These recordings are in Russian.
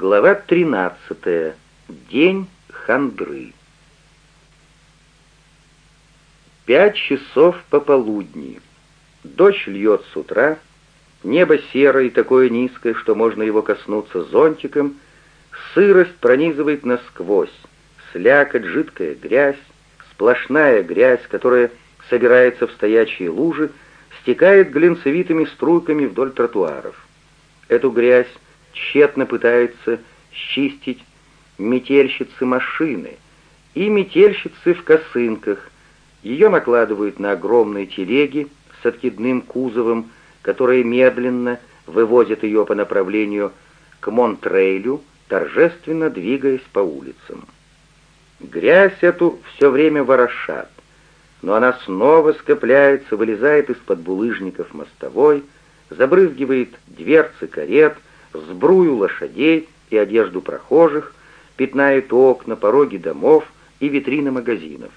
Глава 13. День хандры. Пять часов пополудни. Дождь льет с утра, небо серое такое низкое, что можно его коснуться зонтиком, сырость пронизывает насквозь, слякоть, жидкая грязь, сплошная грязь, которая собирается в стоячие лужи, стекает глинцевитыми струйками вдоль тротуаров. Эту грязь тщетно пытаются счистить метельщицы машины и метельщицы в косынках. Ее накладывают на огромные телеги с откидным кузовом, которые медленно вывозят ее по направлению к Монтрейлю, торжественно двигаясь по улицам. Грязь эту все время ворошат, но она снова скопляется, вылезает из-под булыжников мостовой, забрызгивает дверцы карет, сбрую лошадей и одежду прохожих, пятнает окна, пороги домов и витрины магазинов.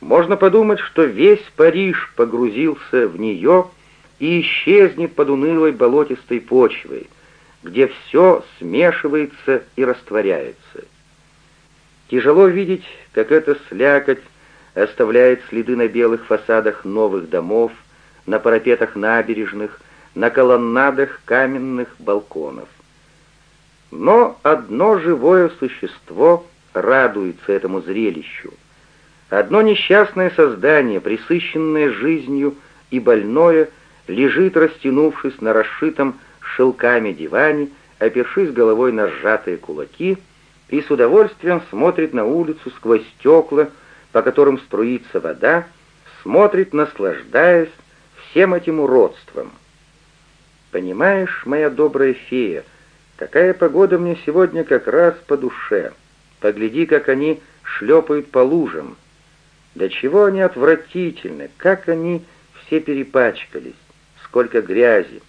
Можно подумать, что весь Париж погрузился в нее и исчезнет под унылой болотистой почвой, где все смешивается и растворяется. Тяжело видеть, как эта слякоть оставляет следы на белых фасадах новых домов, на парапетах набережных, на колоннадах каменных балконов. Но одно живое существо радуется этому зрелищу. Одно несчастное создание, присыщенное жизнью и больное, лежит, растянувшись на расшитом шелками диване, опершись головой на сжатые кулаки, и с удовольствием смотрит на улицу сквозь стекла, по которым струится вода, смотрит, наслаждаясь всем этим уродством. «Понимаешь, моя добрая фея, какая погода мне сегодня как раз по душе. Погляди, как они шлепают по лужам. Да чего они отвратительны, как они все перепачкались, сколько грязи,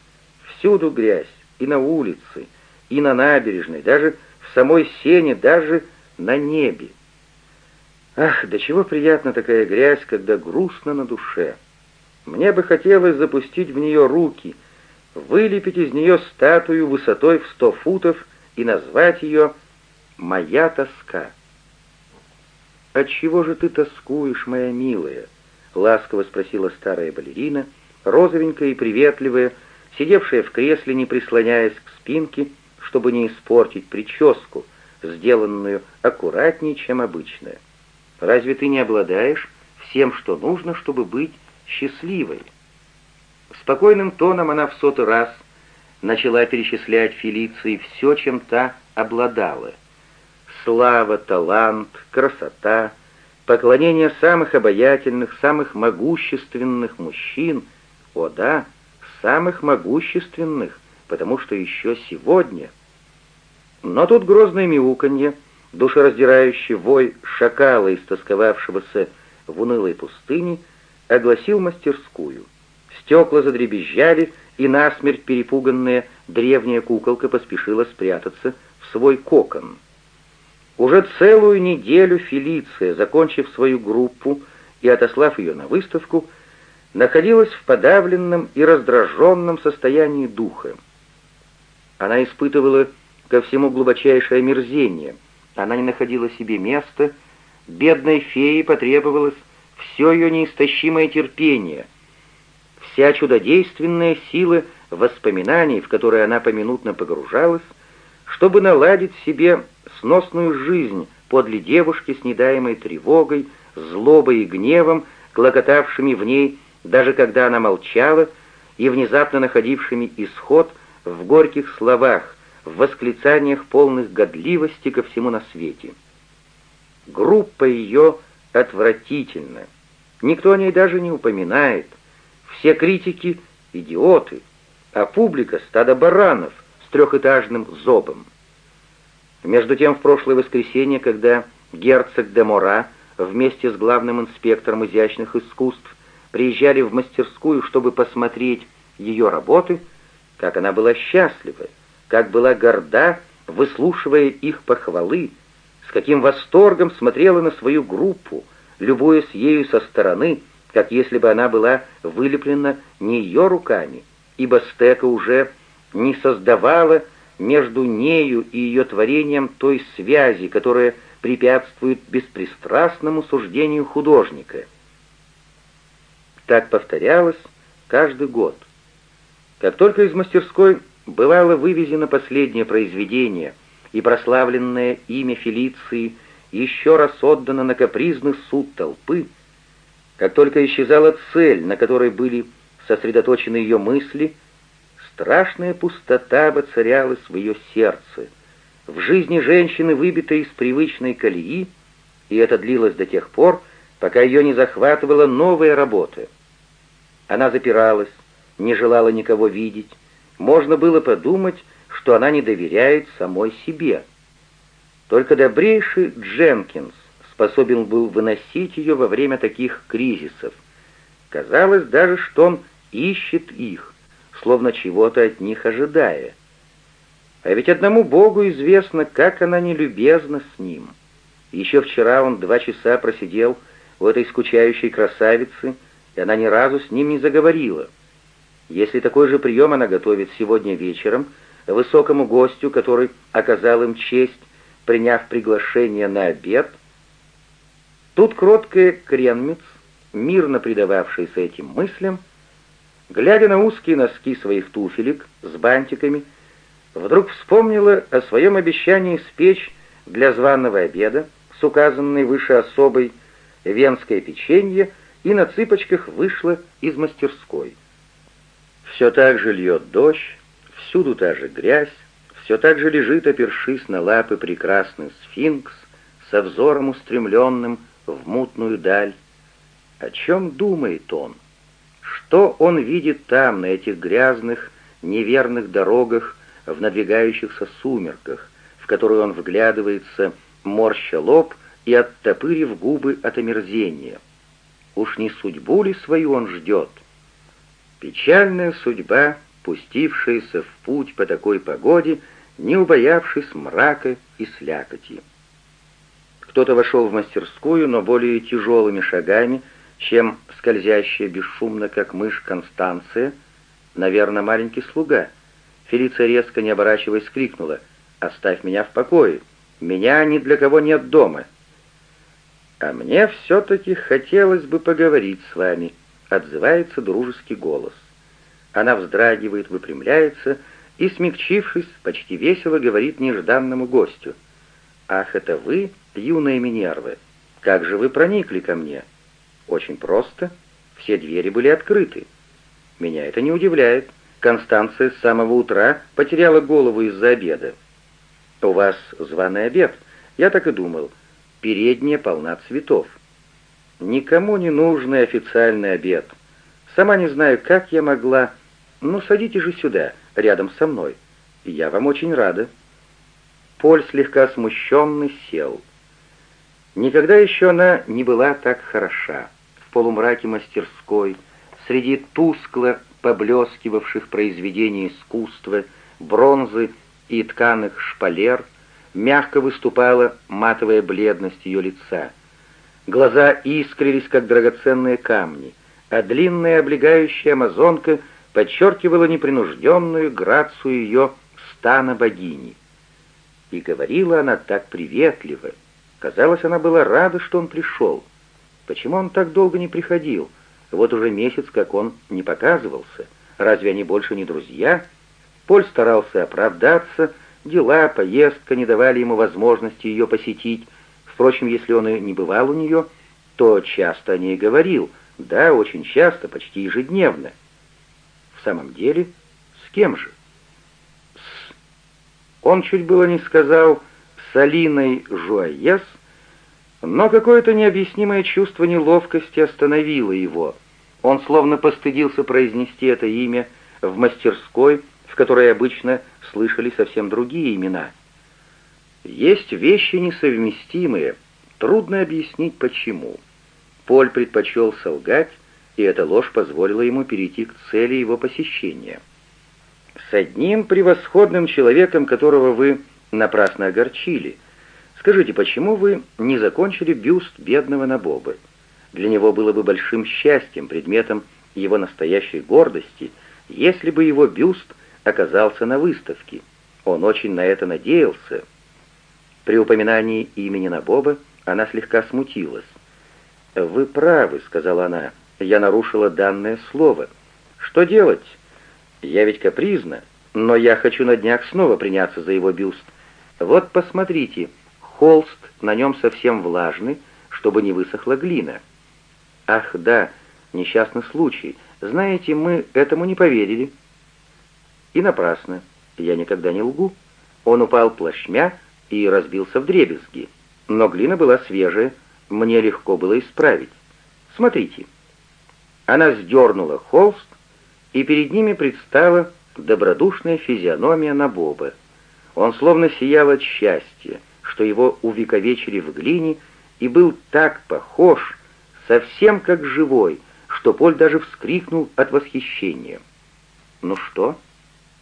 всюду грязь, и на улице, и на набережной, даже в самой сене, даже на небе. Ах, да чего приятна такая грязь, когда грустно на душе. Мне бы хотелось запустить в нее руки, вылепить из нее статую высотой в сто футов и назвать ее «Моя тоска». «Отчего же ты тоскуешь, моя милая?» — ласково спросила старая балерина, розовенькая и приветливая, сидевшая в кресле, не прислоняясь к спинке, чтобы не испортить прическу, сделанную аккуратнее, чем обычная. Разве ты не обладаешь всем, что нужно, чтобы быть счастливой?» Спокойным тоном она в сотый раз начала перечислять Фелиции все, чем та обладала. Слава, талант, красота, поклонение самых обаятельных, самых могущественных мужчин. О да, самых могущественных, потому что еще сегодня. Но тут грозное мяуканье — душераздирающий вой шакала, истосковавшегося в унылой пустыне, огласил мастерскую. Стекла задребезжали, и насмерть перепуганная древняя куколка поспешила спрятаться в свой кокон. Уже целую неделю Фелиция, закончив свою группу и отослав ее на выставку, находилась в подавленном и раздраженном состоянии духа. Она испытывала ко всему глубочайшее омерзение — она не находила себе места, бедной фее потребовалось все ее неистощимое терпение, вся чудодейственная сила воспоминаний, в которые она поминутно погружалась, чтобы наладить себе сносную жизнь подле девушки с недаемой тревогой, злобой и гневом, клокотавшими в ней, даже когда она молчала, и внезапно находившими исход в горьких словах, в восклицаниях полных годливости ко всему на свете. Группа ее отвратительна. Никто о ней даже не упоминает. Все критики — идиоты, а публика — стадо баранов с трехэтажным зобом. Между тем, в прошлое воскресенье, когда герцог де Мора вместе с главным инспектором изящных искусств приезжали в мастерскую, чтобы посмотреть ее работы, как она была счастлива, как была горда, выслушивая их похвалы, с каким восторгом смотрела на свою группу, любуясь ею со стороны, как если бы она была вылеплена не ее руками, ибо стека уже не создавала между нею и ее творением той связи, которая препятствует беспристрастному суждению художника. Так повторялось каждый год. Как только из мастерской бывало вывезено последнее произведение, и прославленное имя Фелиции еще раз отдано на капризный суд толпы, как только исчезала цель, на которой были сосредоточены ее мысли, страшная пустота воцарялась в ее сердце, в жизни женщины, выбитой из привычной колеи, и это длилось до тех пор, пока ее не захватывала новая работа. Она запиралась, не желала никого видеть, можно было подумать, что она не доверяет самой себе. Только добрейший Дженкинс способен был выносить ее во время таких кризисов. Казалось даже, что он ищет их, словно чего-то от них ожидая. А ведь одному Богу известно, как она нелюбезна с ним. Еще вчера он два часа просидел у этой скучающей красавицы, и она ни разу с ним не заговорила. Если такой же прием она готовит сегодня вечером высокому гостю, который оказал им честь, приняв приглашение на обед, тут кроткая Кренмиц, мирно предававшаяся этим мыслям, глядя на узкие носки своих туфелек с бантиками, вдруг вспомнила о своем обещании спечь для званого обеда с указанной выше особой венское печенье и на цыпочках вышла из мастерской. Все так же льет дождь, всюду та же грязь, все так же лежит, опершись на лапы, прекрасный сфинкс со взором устремленным в мутную даль. О чем думает он? Что он видит там, на этих грязных, неверных дорогах, в надвигающихся сумерках, в которые он вглядывается, морща лоб и оттопырив губы от омерзения? Уж не судьбу ли свою он ждет? Печальная судьба, пустившаяся в путь по такой погоде, не убоявшись мрака и слякоти. Кто-то вошел в мастерскую, но более тяжелыми шагами, чем скользящая бесшумно, как мышь, Констанция, наверное, маленький слуга. Фелиция резко, не оборачиваясь, крикнула «Оставь меня в покое! Меня ни для кого нет дома!» «А мне все-таки хотелось бы поговорить с вами», — отзывается дружеский голос. Она вздрагивает, выпрямляется и, смягчившись, почти весело говорит нежданному гостю. «Ах, это вы, юная Минерва! Как же вы проникли ко мне?» «Очень просто. Все двери были открыты. Меня это не удивляет. Констанция с самого утра потеряла голову из-за обеда. У вас званый обед. Я так и думал. Передняя полна цветов. Никому не нужный официальный обед. Сама не знаю, как я могла... Ну, садитесь же сюда, рядом со мной. Я вам очень рада». Поль, слегка смущенный, сел. Никогда еще она не была так хороша. В полумраке мастерской, среди тускло поблескивавших произведений искусства, бронзы и тканых шпалер, мягко выступала матовая бледность ее лица. Глаза искрились, как драгоценные камни, а длинная облегающая амазонка подчеркивала непринужденную грацию ее стана богини. И говорила она так приветливо. Казалось, она была рада, что он пришел. Почему он так долго не приходил? Вот уже месяц, как он не показывался. Разве они больше не друзья? Поль старался оправдаться, дела, поездка не давали ему возможности ее посетить, Впрочем, если он и не бывал у нее, то часто о ней говорил, да, очень часто, почти ежедневно. В самом деле, с кем же? С... Он чуть было не сказал «с Алиной Жуаес», но какое-то необъяснимое чувство неловкости остановило его. Он словно постыдился произнести это имя в мастерской, в которой обычно слышали совсем другие имена — есть вещи несовместимые, трудно объяснить почему. Поль предпочел солгать, и эта ложь позволила ему перейти к цели его посещения. «С одним превосходным человеком, которого вы напрасно огорчили. Скажите, почему вы не закончили бюст бедного Набобы? Для него было бы большим счастьем, предметом его настоящей гордости, если бы его бюст оказался на выставке. Он очень на это надеялся. При упоминании имени Набоба она слегка смутилась. «Вы правы», — сказала она, — «я нарушила данное слово. Что делать? Я ведь капризна, но я хочу на днях снова приняться за его бюст. Вот посмотрите, холст на нем совсем влажный, чтобы не высохла глина. Ах, да, несчастный случай. Знаете, мы этому не поверили. И напрасно. Я никогда не лгу. Он упал плашмя и разбился в дребезги. Но глина была свежая, мне легко было исправить. Смотрите. Она сдернула холст, и перед ними предстала добродушная физиономия Набоба. Он словно сиял от счастья, что его увековечили в глине, и был так похож, совсем как живой, что Поль даже вскрикнул от восхищения. «Ну что,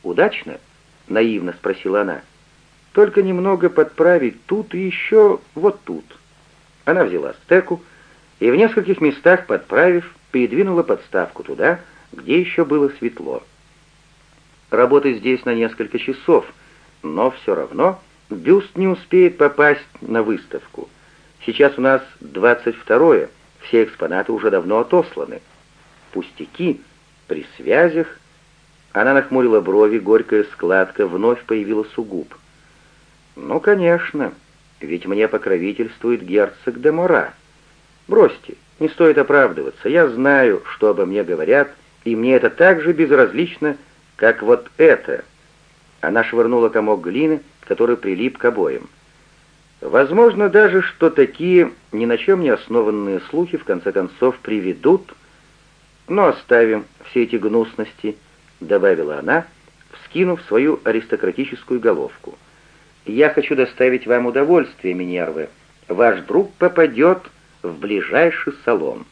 удачно?» — наивно спросила она. «Только немного подправить тут и еще вот тут». Она взяла стеку и в нескольких местах, подправив, передвинула подставку туда, где еще было светло. Работать здесь на несколько часов, но все равно бюст не успеет попасть на выставку. Сейчас у нас 22-е, все экспонаты уже давно отосланы. Пустяки, при связях... Она нахмурила брови, горькая складка вновь появилась у губ. «Ну, конечно, ведь мне покровительствует герцог де Мора. Бросьте, не стоит оправдываться, я знаю, что обо мне говорят, и мне это так же безразлично, как вот это». Она швырнула комок глины, который прилип к обоим. Возможно даже, что такие ни на чем не основанные слухи в конце концов приведут, но оставим все эти гнусности, добавила она, вскинув свою аристократическую головку. Я хочу доставить вам удовольствие, Минервы. Ваш друг попадет в ближайший салон.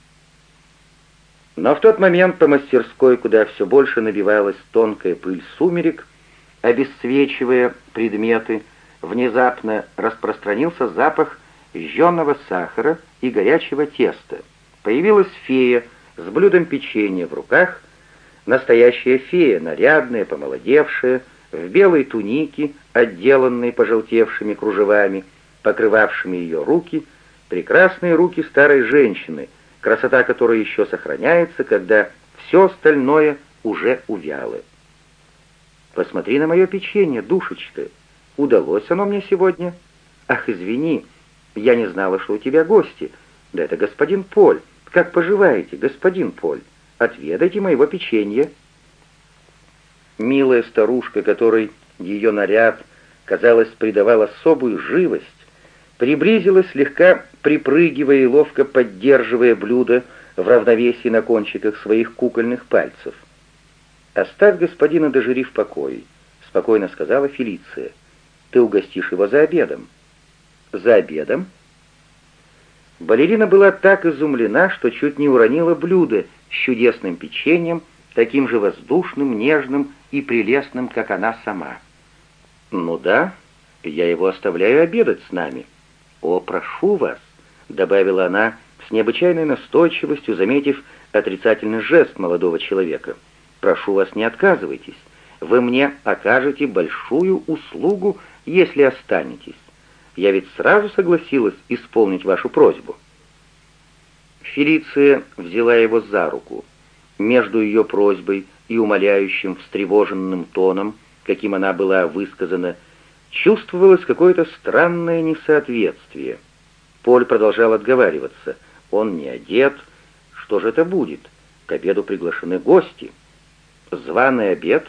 Но в тот момент по мастерской, куда все больше набивалась тонкая пыль сумерек, обесцвечивая предметы, внезапно распространился запах жженого сахара и горячего теста. Появилась фея с блюдом печенья в руках, настоящая фея, нарядная, помолодевшая, в белой тунике, отделанной пожелтевшими кружевами, покрывавшими ее руки, прекрасные руки старой женщины, красота которой еще сохраняется, когда все остальное уже увяло. «Посмотри на мое печенье, душечка!» Удалось оно мне сегодня? Ах, извини, я не знала, что у тебя гости. Да это господин Поль. Как поживаете, господин Поль? Отведайте моего печенья. Милая старушка, которой ее наряд, казалось, придавал особую живость, приблизилась, слегка припрыгивая и ловко поддерживая блюдо в равновесии на кончиках своих кукольных пальцев. «Оставь господина Дежери в покое», — спокойно сказала Фелиция. Ты угостишь его за обедом». «За обедом?» Балерина была так изумлена, что чуть не уронила блюдо с чудесным печеньем, таким же воздушным, нежным и прелестным, как она сама. «Ну да, я его оставляю обедать с нами». «О, прошу вас», — добавила она с необычайной настойчивостью, заметив отрицательный жест молодого человека. «Прошу вас, не отказывайтесь. Вы мне окажете большую услугу, если останетесь. Я ведь сразу согласилась исполнить вашу просьбу». Фелиция взяла его за руку. Между ее просьбой и умоляющим, встревоженным тоном, каким она была высказана, чувствовалось какое-то странное несоответствие. Поль продолжал отговариваться. Он не одет. Что же это будет? К обеду приглашены гости. Званый обед?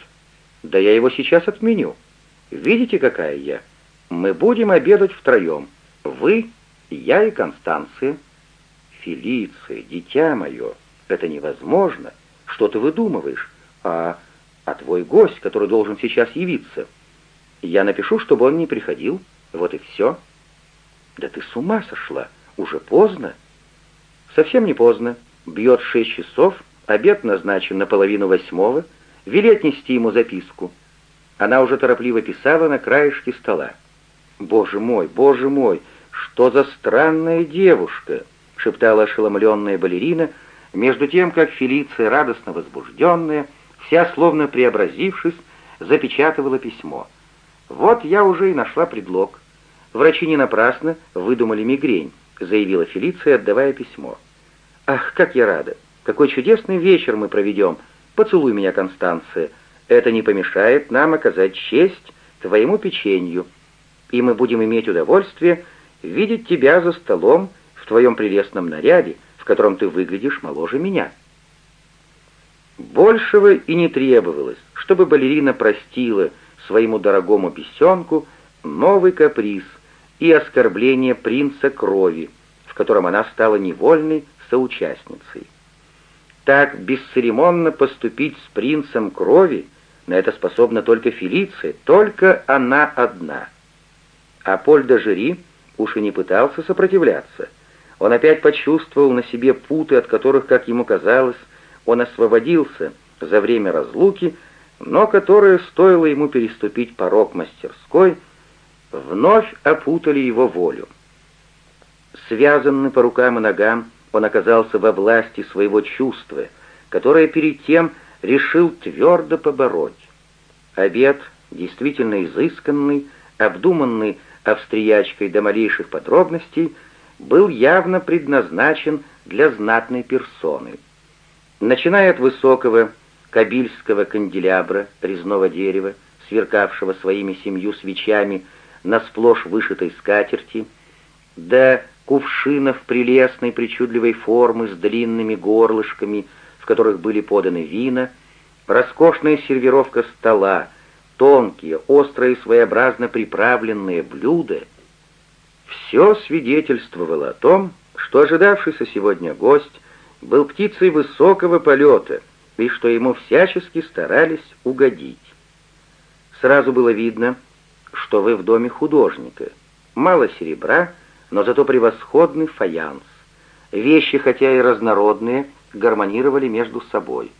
Да я его сейчас отменю. Видите, какая я? Мы будем обедать втроем. Вы, я и Констанция. Фелиция, дитя мое, это невозможно. Что ты выдумываешь? А, а твой гость, который должен сейчас явиться? Я напишу, чтобы он не приходил. Вот и все. Да ты с ума сошла. Уже поздно. Совсем не поздно. Бьет шесть часов, обед назначен на половину восьмого. Вели отнести ему записку. Она уже торопливо писала на краешке стола. «Боже мой, боже мой, что за странная девушка!» — шептала ошеломленная балерина, между тем, как Фелиция, радостно возбужденная, вся словно преобразившись, запечатывала письмо. Вот я уже и нашла предлог. Врачи не напрасно выдумали мигрень, заявила Фелиция, отдавая письмо. Ах, как я рада! Какой чудесный вечер мы проведем! Поцелуй меня, Констанция. Это не помешает нам оказать честь твоему печенью, и мы будем иметь удовольствие видеть тебя за столом в твоем прелестном наряде, в котором ты выглядишь моложе меня». Большего и не требовалось, чтобы балерина простила своему дорогому бесенку новый каприз и оскорбление принца крови, в котором она стала невольной соучастницей. Так бесцеремонно поступить с принцем крови, на это способна только Фелиция, только она одна. А Поль де Жери уж и не пытался сопротивляться. Он опять почувствовал на себе путы, от которых, как ему казалось, он освободился за время разлуки, но которые, стоило ему переступить порог мастерской, вновь опутали его волю. Связанный по рукам и ногам, он оказался во власти своего чувства, которое перед тем решил твердо побороть. Обед, действительно изысканный, обдуманный австриячкой до малейших подробностей, был явно предназначен для знатной персоны. Начиная от высокого кабильского канделябра резного дерева, сверкавшего своими семью свечами на сплошь вышитой скатерти, до кувшинов прелестной причудливой формы с длинными горлышками, в которых были поданы вина, роскошная сервировка стола, тонкие, острые своеобразно приправленные блюда — все свидетельствовало о том, что ожидавшийся сегодня гость был птицей высокого полета и что ему всячески старались угодить. Сразу было видно, что вы в доме художника. Мало серебра, но зато превосходный фаянс. Вещи, хотя и разнородные, гармонировали между собой.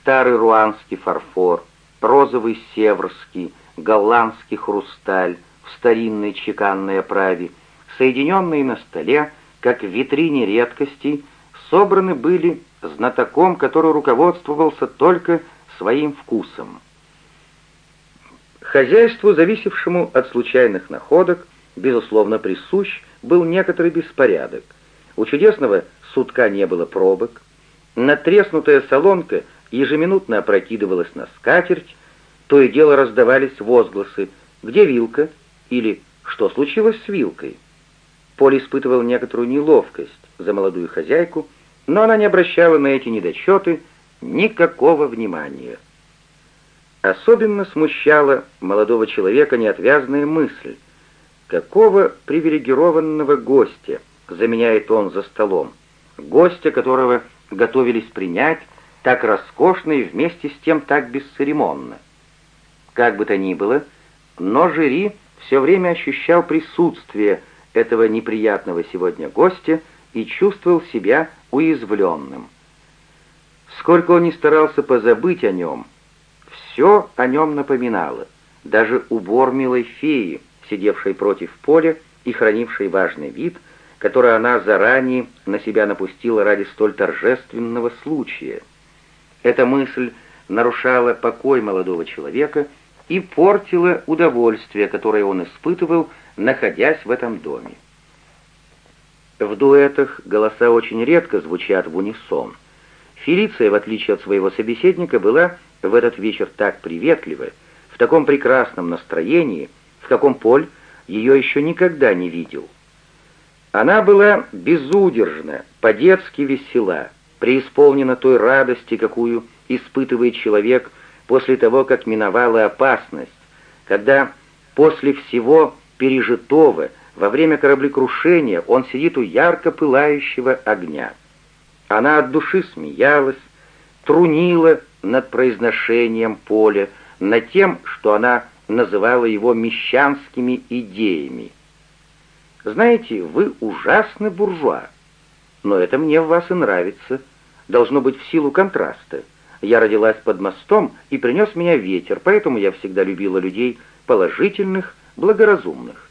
Старый руанский фарфор, розовый северский, голландский хрусталь в старинной чеканной оправе, соединенные на столе, как в витрине редкостей, собраны были знатоком, который руководствовался только своим вкусом. Хозяйству, зависевшему от случайных находок, безусловно присущ был некоторый беспорядок. У чудесного сутка не было пробок, натреснутая солонка ежеминутно опрокидывалась на скатерть, то и дело раздавались возгласы «Где вилка?» или «Что случилось с вилкой?» Поль испытывал некоторую неловкость за молодую хозяйку, но она не обращала на эти недочеты никакого внимания. Особенно смущала молодого человека неотвязная мысль, какого привилегированного гостя заменяет он за столом, гостя, которого готовились принять так роскошно и вместе с тем так бесцеремонно. Как бы то ни было, но Жюри все время ощущал присутствие этого неприятного сегодня гостя и чувствовал себя уязвленным. Сколько он ни старался позабыть о нем, все о нем напоминало, даже убор милой феи, сидевшей против поля и хранившей важный вид, который она заранее на себя напустила ради столь торжественного случая. Эта мысль нарушала покой молодого человека и портила удовольствие, которое он испытывал, находясь в этом доме. В дуэтах голоса очень редко звучат в унисон. Фелиция, в отличие от своего собеседника, была в этот вечер так приветлива, в таком прекрасном настроении, в каком Поль ее еще никогда не видел. Она была безудержна, по-детски весела, преисполнена той радости, какую испытывает человек после того, как миновала опасность, когда после всего пережитого, во время кораблекрушения он сидит у ярко пылающего огня. Она от души смеялась, трунила над произношением поля, над тем, что она называла его мещанскими идеями. «Знаете, вы ужасный буржуа, но это мне в вас и нравится. Должно быть в силу контраста. Я родилась под мостом, и принес меня ветер, поэтому я всегда любила людей положительных, благоразумных.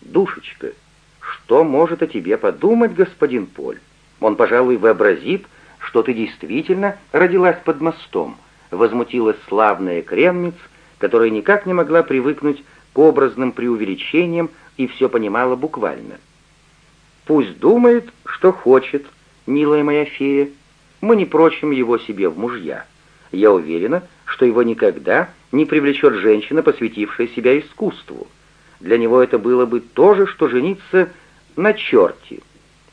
«Душечка, что может о тебе подумать господин Поль? Он, пожалуй, вообразит, что ты действительно родилась под мостом», — возмутилась славная кремниц, которая никак не могла привыкнуть к образным преувеличениям и все понимала буквально. «Пусть думает, что хочет, милая моя фея. Мы не прочим его себе в мужья. Я уверена, что его никогда не привлечет женщина, посвятившая себя искусству. Для него это было бы то же, что жениться на черте.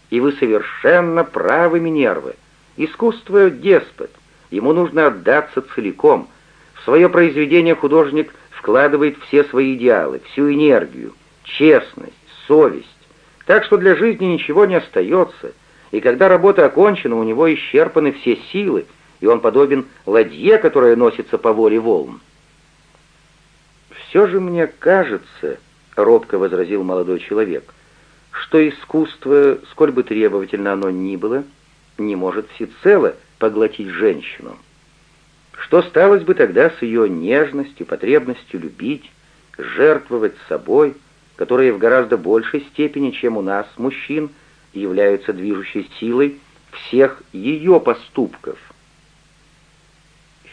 И вы совершенно правы, Минервы. Искусство — деспот. Ему нужно отдаться целиком. В свое произведение художник вкладывает все свои идеалы, всю энергию, честность, совесть. Так что для жизни ничего не остается, и когда работа окончена, у него исчерпаны все силы, и он подобен ладье, которая носится по воле волн. «Все же мне кажется», — робко возразил молодой человек, «что искусство, сколь бы требовательно оно ни было, не может всецело поглотить женщину». Что сталось бы тогда с ее нежностью, потребностью любить, жертвовать собой, которые в гораздо большей степени, чем у нас, мужчин, являются движущей силой всех ее поступков?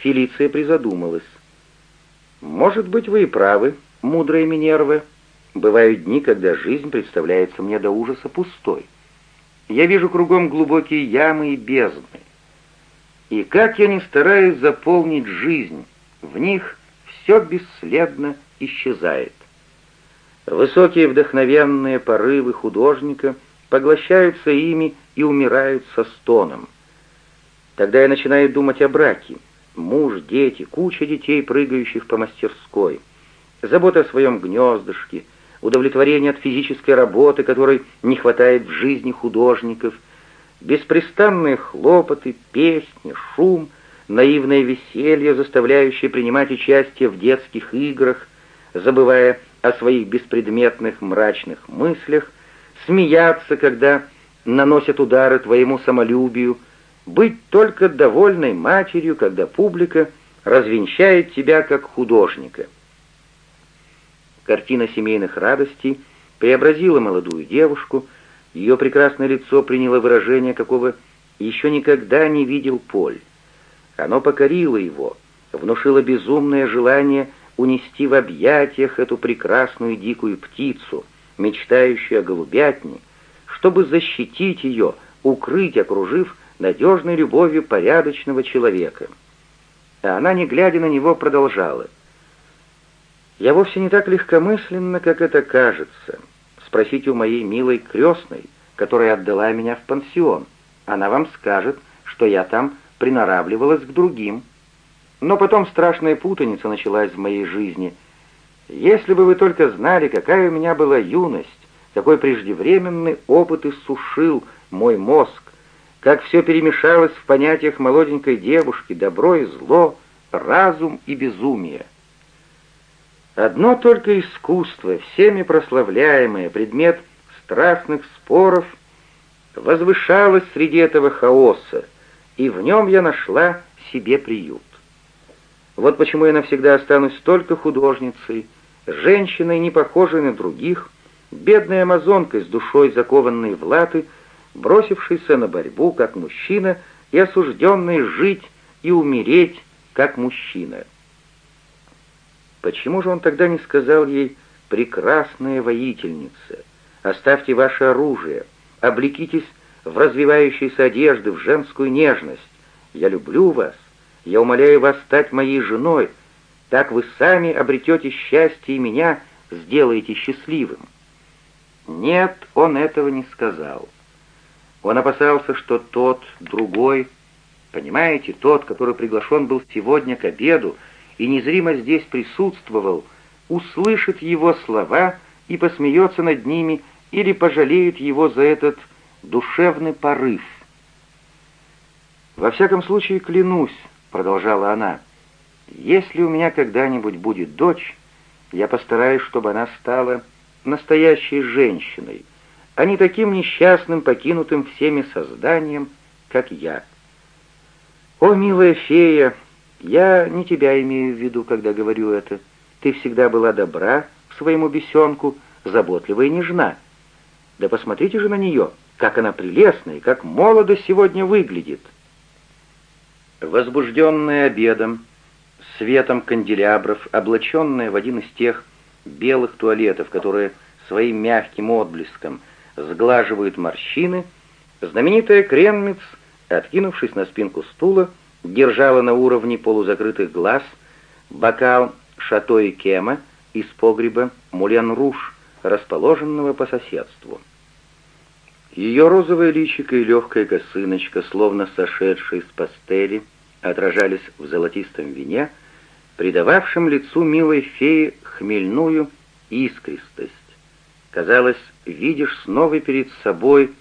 Фелиция призадумалась. «Может быть, вы и правы, мудрая Минерва. Бывают дни, когда жизнь представляется мне до ужаса пустой. Я вижу кругом глубокие ямы и бездны. И как я не стараюсь заполнить жизнь, в них все бесследно исчезает. Высокие вдохновенные порывы художника поглощаются ими и умирают со стоном. Тогда я начинаю думать о браке. Муж, дети, куча детей, прыгающих по мастерской. Забота о своем гнездышке, удовлетворение от физической работы, которой не хватает в жизни художников — Беспрестанные хлопоты, песни, шум, наивное веселье, заставляющее принимать участие в детских играх, забывая о своих беспредметных мрачных мыслях, смеяться, когда наносят удары твоему самолюбию, быть только довольной матерью, когда публика развенчает тебя как художника. Картина семейных радостей преобразила молодую девушку, ее прекрасное лицо приняло выражение, какого еще никогда не видел Поль. Оно покорило его, внушило безумное желание унести в объятиях эту прекрасную дикую птицу, мечтающую о голубятне, чтобы защитить ее, укрыть, окружив надежной любовью порядочного человека. А она, не глядя на него, продолжала. «Я вовсе не так легкомысленно, как это кажется. Спросите у моей милой крестной, которая отдала меня в пансион. Она вам скажет, что я там приноравливалась к другим. Но потом страшная путаница началась в моей жизни. Если бы вы только знали, какая у меня была юность, какой преждевременный опыт иссушил мой мозг, как все перемешалось в понятиях молоденькой девушки, добро и зло, разум и безумие. Одно только искусство, всеми прославляемое, предмет страстных споров, возвышалось среди этого хаоса, и в нем я нашла себе приют. Вот почему я навсегда останусь только художницей, женщиной, не похожей на других, бедной амазонкой с душой закованной в латы, бросившейся на борьбу как мужчина и осужденной жить и умереть как мужчина. Почему же он тогда не сказал ей «прекрасная воительница»? Оставьте ваше оружие, облекитесь в развивающиеся одежды, в женскую нежность. Я люблю вас, я умоляю вас стать моей женой, так вы сами обретете счастье и меня сделаете счастливым». Нет, он этого не сказал. Он опасался, что тот, другой, понимаете, тот, который приглашен был сегодня к обеду, и незримо здесь присутствовал, услышит его слова и посмеется над ними или пожалеет его за этот душевный порыв. «Во всяком случае, клянусь», — продолжала она, — «если у меня когда-нибудь будет дочь, я постараюсь, чтобы она стала настоящей женщиной, а не таким несчастным, покинутым всеми созданием, как я. О, милая фея, я не тебя имею в виду, когда говорю это. Ты всегда была добра к своему бесенку, заботлива и нежна. Да посмотрите же на нее, как она прелестна и как молодо сегодня выглядит. Возбужденная обедом, светом канделябров, облаченная в один из тех белых туалетов, которые своим мягким отблеском сглаживают морщины, знаменитая Кренмиц, откинувшись на спинку стула, держала на уровне полузакрытых глаз бокал шато и кема из погреба Мулен-Руш, расположенного по соседству. Ее розовое личико и легкая косыночка, словно сошедшие с пастели, отражались в золотистом вине, придававшем лицу милой феи хмельную искристость. Казалось, видишь снова перед собой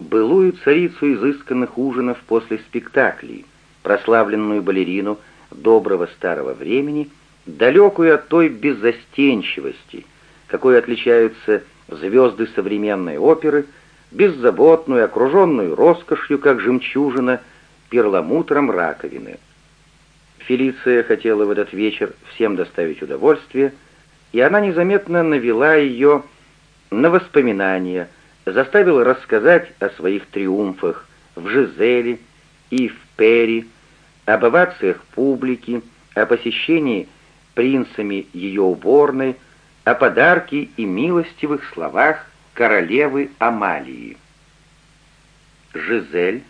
былую царицу изысканных ужинов после спектаклей, прославленную балерину доброго старого времени, далекую от той беззастенчивости, какой отличаются звезды современной оперы, беззаботную, окруженную роскошью, как жемчужина, перламутром раковины. Фелиция хотела в этот вечер всем доставить удовольствие, и она незаметно навела ее на воспоминания, заставила рассказать о своих триумфах в Жизели и в Перри, об овациях публики, о посещении принцами ее уборной, о подарке и милостивых словах королевы Амалии. Жизель,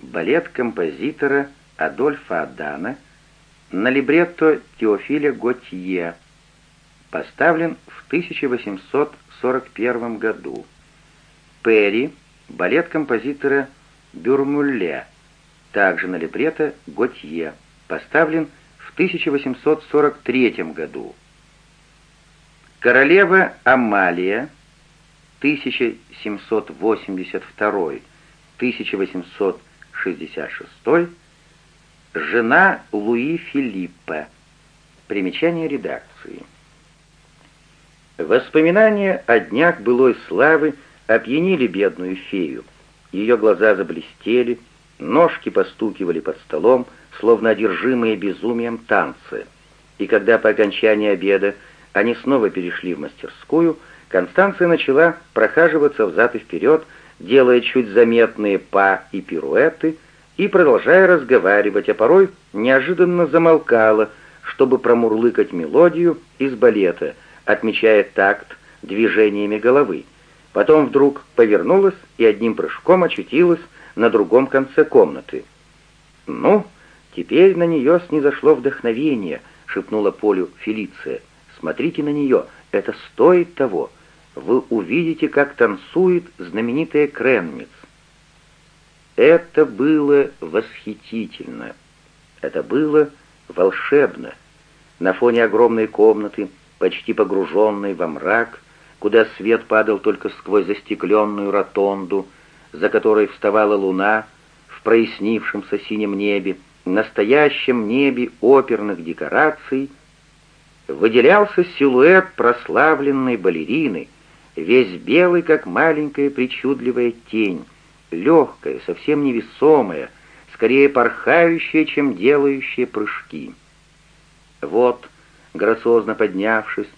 балет композитора Адольфа Адана, на либретто Теофиля Готье, поставлен в 1841 году. Перри, балет композитора Бюрмюлле, также на либретто Готье, поставлен в 1843 году. Королева Амалия 1782-1866, жена Луи Филиппа. Примечание редакции. Воспоминания о днях былой славы опьянили бедную фею. Ее глаза заблестели, ножки постукивали под столом, словно одержимые безумием танцы. И когда по окончании обеда они снова перешли в мастерскую, Констанция начала прохаживаться взад и вперед, делая чуть заметные па и пируэты, и, продолжая разговаривать, а порой неожиданно замолкала, чтобы промурлыкать мелодию из балета, отмечая такт движениями головы. Потом вдруг повернулась и одним прыжком очутилась на другом конце комнаты. «Ну, теперь на нее снизошло вдохновение», — шепнула Полю Фелиция. «Смотрите на нее, это стоит того вы увидите, как танцует знаменитая Кренмиц. Это было восхитительно. Это было волшебно. На фоне огромной комнаты, почти погруженной во мрак, куда свет падал только сквозь застекленную ротонду, за которой вставала луна в прояснившемся синем небе, настоящем небе оперных декораций, выделялся силуэт прославленной балерины, весь белый, как маленькая причудливая тень, легкая, совсем невесомая, скорее порхающая, чем делающая прыжки. Вот, грациозно поднявшись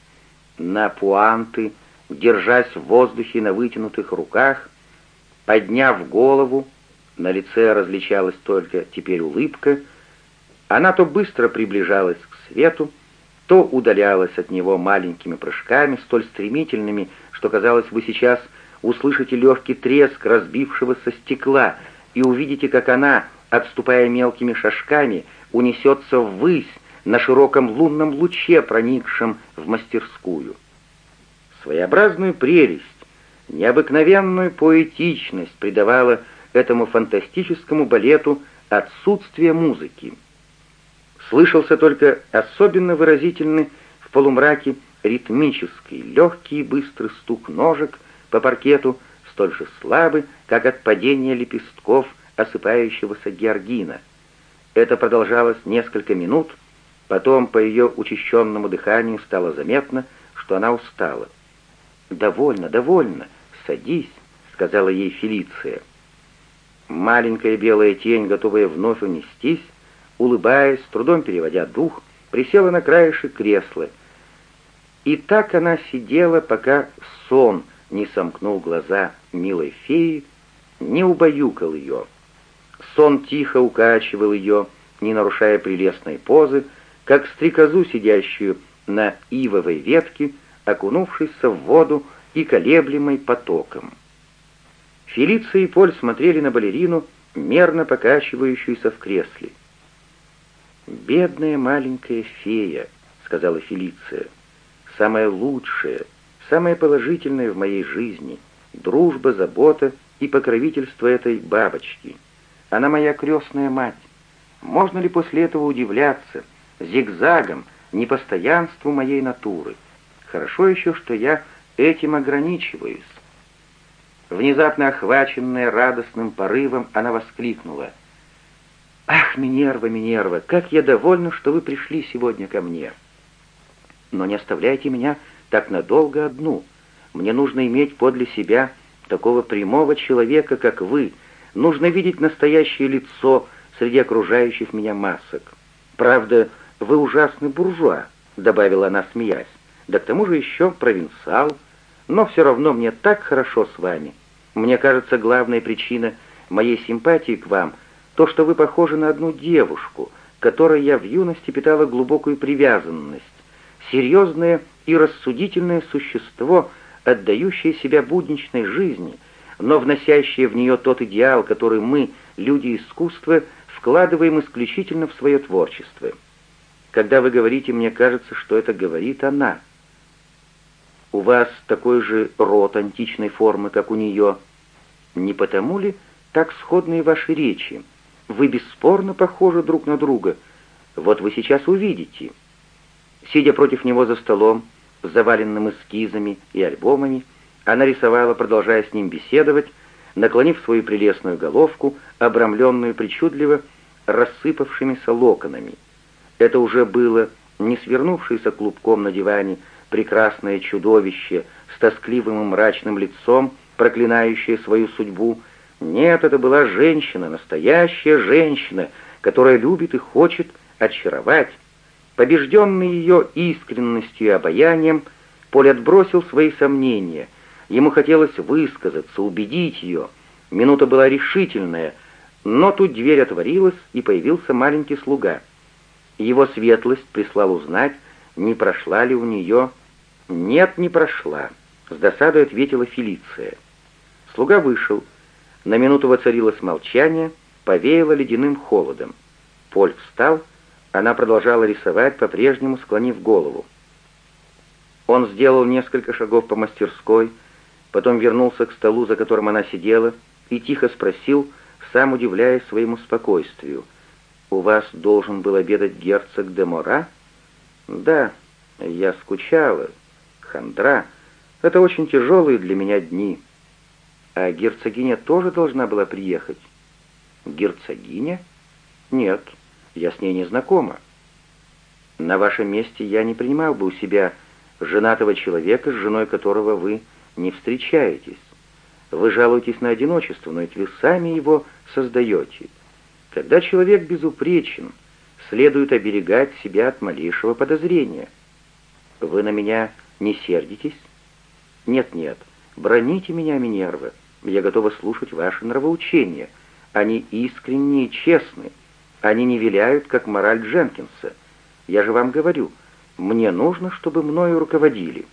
на пуанты, держась в воздухе на вытянутых руках, подняв голову, на лице различалась только теперь улыбка, она то быстро приближалась к свету, то удалялась от него маленькими прыжками, столь стремительными, что, казалось, вы сейчас услышите легкий треск разбившегося стекла и увидите, как она, отступая мелкими шажками, унесется ввысь на широком лунном луче, проникшем в мастерскую. Своеобразную прелесть, необыкновенную поэтичность придавала этому фантастическому балету отсутствие музыки. Слышался только особенно выразительный в полумраке ритмический, легкий и быстрый стук ножек по паркету, столь же слабый, как от падения лепестков осыпающегося георгина. Это продолжалось несколько минут, потом по ее учащенному дыханию стало заметно, что она устала. «Довольно, довольно, садись», — сказала ей Фелиция. Маленькая белая тень, готовая вновь унестись, улыбаясь, трудом переводя дух, присела на краешек кресла — и так она сидела, пока сон не сомкнул глаза милой феи, не убаюкал ее. Сон тихо укачивал ее, не нарушая прелестной позы, как стрекозу, сидящую на ивовой ветке, окунувшийся в воду и колеблемой потоком. Фелиция и Поль смотрели на балерину, мерно покачивающуюся в кресле. «Бедная маленькая фея», — сказала Фелиция, — «самая лучшая, самая положительная в моей жизни, дружба, забота и покровительство этой бабочки. Она моя крестная мать. Можно ли после этого удивляться зигзагом, непостоянству моей натуры? Хорошо еще, что я этим ограничиваюсь». Внезапно охваченная радостным порывом, она воскликнула — «Ах, Минерва, Минерва, как я довольна, что вы пришли сегодня ко мне! Но не оставляйте меня так надолго одну. Мне нужно иметь подле себя такого прямого человека, как вы. Нужно видеть настоящее лицо среди окружающих меня масок. Правда, вы ужасный буржуа», — добавила она, смеясь. «Да к тому же еще провинциал. Но все равно мне так хорошо с вами. Мне кажется, главная причина моей симпатии к вам — то, что вы похожи на одну девушку, которой я в юности питала глубокую привязанность, серьезное и рассудительное существо, отдающее себя будничной жизни, но вносящее в нее тот идеал, который мы, люди искусства, вкладываем исключительно в свое творчество. Когда вы говорите, мне кажется, что это говорит она. У вас такой же рот античной формы, как у нее. Не потому ли так сходны и ваши речи? Вы бесспорно похожи друг на друга. Вот вы сейчас увидите». Сидя против него за столом, заваленным эскизами и альбомами, она рисовала, продолжая с ним беседовать, наклонив свою прелестную головку, обрамленную причудливо рассыпавшимися локонами. Это уже было не свернувшееся клубком на диване прекрасное чудовище с тоскливым и мрачным лицом, проклинающее свою судьбу, нет, это была женщина, настоящая женщина, которая любит и хочет очаровать. Побежденный ее искренностью и обаянием, Поль отбросил свои сомнения. Ему хотелось высказаться, убедить ее. Минута была решительная, но тут дверь отворилась, и появился маленький слуга. Его светлость прислал узнать, не прошла ли у нее... «Нет, не прошла», — с досадой ответила Фелиция. Слуга вышел. На минуту воцарилось молчание, повеяло ледяным холодом. Поль встал, она продолжала рисовать, по-прежнему склонив голову. Он сделал несколько шагов по мастерской, потом вернулся к столу, за которым она сидела, и тихо спросил, сам удивляясь своему спокойствию. «У вас должен был обедать герцог де Мора?» «Да, я скучала. Хандра. Это очень тяжелые для меня дни. А герцогиня тоже должна была приехать? Герцогиня? Нет, я с ней не знакома. На вашем месте я не принимал бы у себя женатого человека, с женой которого вы не встречаетесь. Вы жалуетесь на одиночество, но ведь вы сами его создаете. Когда человек безупречен, следует оберегать себя от малейшего подозрения. Вы на меня не сердитесь? Нет-нет, броните меня, Минерва. Я готова слушать ваши нравоучения. Они искренние и честны. Они не виляют, как мораль Дженкинса. Я же вам говорю, мне нужно, чтобы мною руководили».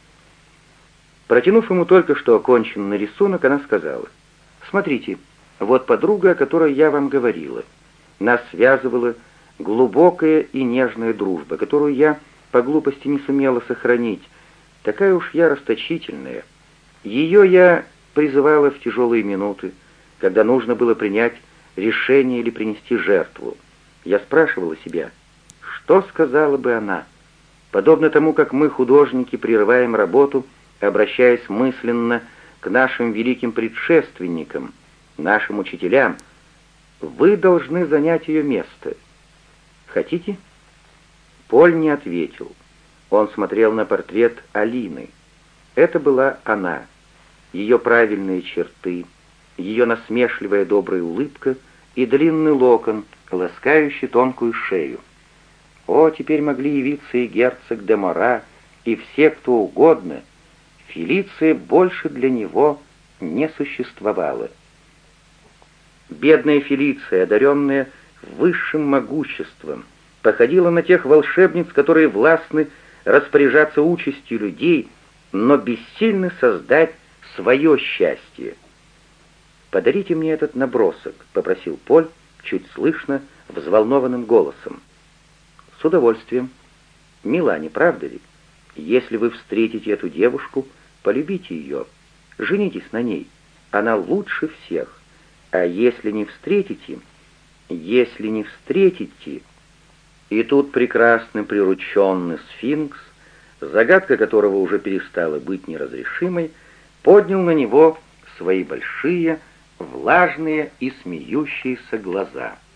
Протянув ему только что оконченный рисунок, она сказала, «Смотрите, вот подруга, о которой я вам говорила. Нас связывала глубокая и нежная дружба, которую я по глупости не сумела сохранить. Такая уж я расточительная. Ее я призывала в тяжелые минуты, когда нужно было принять решение или принести жертву. Я спрашивала себя, что сказала бы она? Подобно тому, как мы, художники, прерываем работу, обращаясь мысленно к нашим великим предшественникам, нашим учителям, вы должны занять ее место. Хотите? Поль не ответил. Он смотрел на портрет Алины. Это была она ее правильные черты, ее насмешливая добрая улыбка и длинный локон, ласкающий тонкую шею. О, теперь могли явиться и герцог де Мора, и все, кто угодно. Фелиция больше для него не существовала. Бедная Фелиция, одаренная высшим могуществом, походила на тех волшебниц, которые властны распоряжаться участью людей но бессильны создать свое счастье. «Подарите мне этот набросок», — попросил Поль, чуть слышно, взволнованным голосом. «С удовольствием. Мила, не правда ли? Если вы встретите эту девушку, полюбите ее, женитесь на ней. Она лучше всех. А если не встретите, если не встретите...» И тут прекрасный прирученный сфинкс, загадка которого уже перестала быть неразрешимой, поднял на него свои большие, влажные и смеющиеся глаза —